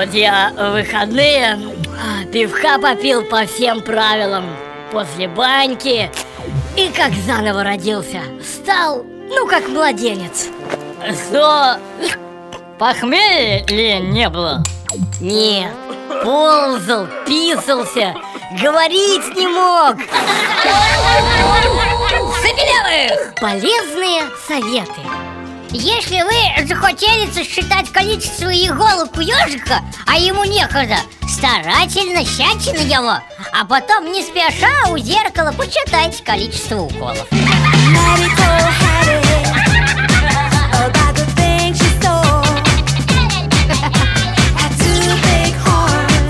я в выходные а, пивка попил по всем правилам После баньки И как заново родился Стал, ну как младенец Что? Похмелья не было? Нет, ползал, писался Говорить не мог Сапелевых! Полезные советы Если вы захотели сосчитать количество иголок у ежика, а ему некогда, старательно сядьте на него, а потом не спеша у зеркала почитайте количество уколов.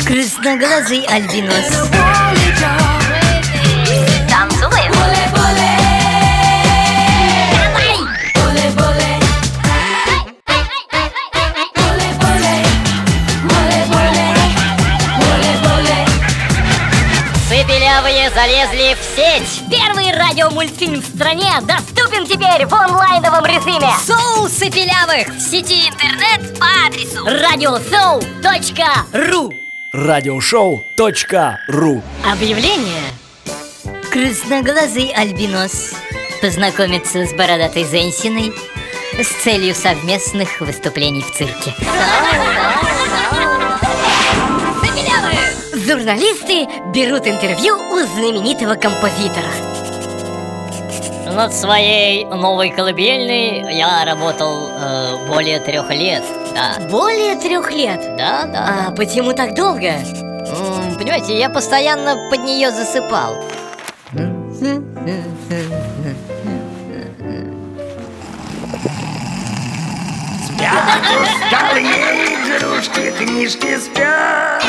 Красноглазый альбинос Сыпелявые залезли в сеть. Первый радиомультфильм в стране доступен теперь в онлайновом режиме. Соусы пилявых в сети интернет по адресу. Радиосоу.ру Радиошоу.ру Объявление. Красноглазый альбинос Познакомиться с бородатой Зенсиной С целью совместных выступлений в цирке Журналисты берут интервью у знаменитого композитора. Над своей новой колыбельной я работал э, более трех лет Да, Более трех лет? Да, да А почему так долго? М, Понимаете, я постоянно под нее засыпал. Стальные игрушки, книжки спят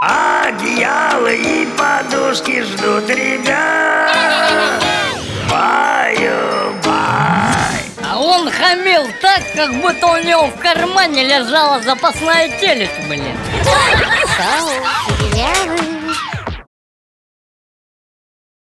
одеяло и подушки ждут ребят. Баю-бай. А он хамил так, как будто у него в кармане лежала запасная телек, блин